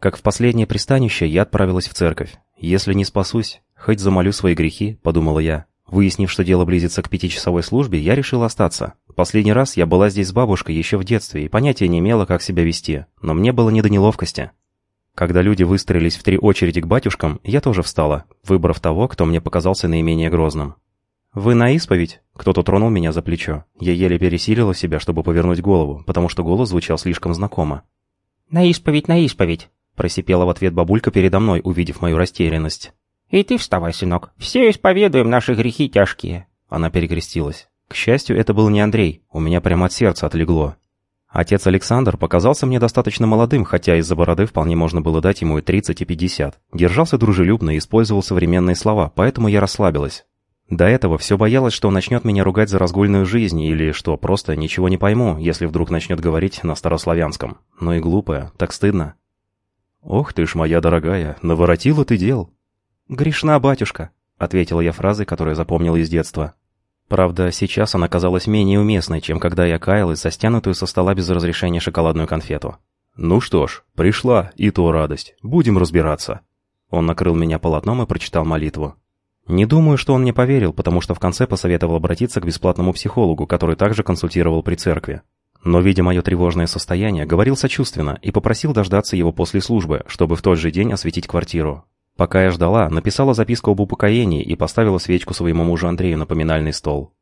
Как в последнее пристанище, я отправилась в церковь. Если не спасусь, хоть замолю свои грехи, подумала я. Выяснив, что дело близится к пятичасовой службе, я решила остаться. Последний раз я была здесь с бабушкой еще в детстве и понятия не имела, как себя вести, но мне было не до неловкости. Когда люди выстроились в три очереди к батюшкам, я тоже встала, выбрав того, кто мне показался наименее грозным. «Вы на исповедь?» Кто-то тронул меня за плечо. Я еле пересилила себя, чтобы повернуть голову, потому что голос звучал слишком знакомо. «На исповедь, на исповедь!» Просипела в ответ бабулька передо мной, увидев мою растерянность. «И ты вставай, сынок. Все исповедуем наши грехи тяжкие». Она перекрестилась. К счастью, это был не Андрей. У меня прямо от сердца отлегло. Отец Александр показался мне достаточно молодым, хотя из-за бороды вполне можно было дать ему и 30, и 50. Держался дружелюбно и использовал современные слова, поэтому я расслабилась. До этого все боялась, что он начнет меня ругать за разгульную жизнь, или что просто ничего не пойму, если вдруг начнет говорить на старославянском. Но и глупая, так стыдно. «Ох ты ж, моя дорогая, наворотила ты дел!» «Грешна, батюшка», — ответила я фразой, которую запомнил из детства. Правда, сейчас она казалась менее уместной, чем когда я каялась за стянутую со стола без разрешения шоколадную конфету. «Ну что ж, пришла, и то радость. Будем разбираться». Он накрыл меня полотном и прочитал молитву. Не думаю, что он мне поверил, потому что в конце посоветовал обратиться к бесплатному психологу, который также консультировал при церкви. Но, видя мое тревожное состояние, говорил сочувственно и попросил дождаться его после службы, чтобы в тот же день осветить квартиру. Пока я ждала, написала записку об упокоении и поставила свечку своему мужу Андрею на поминальный стол.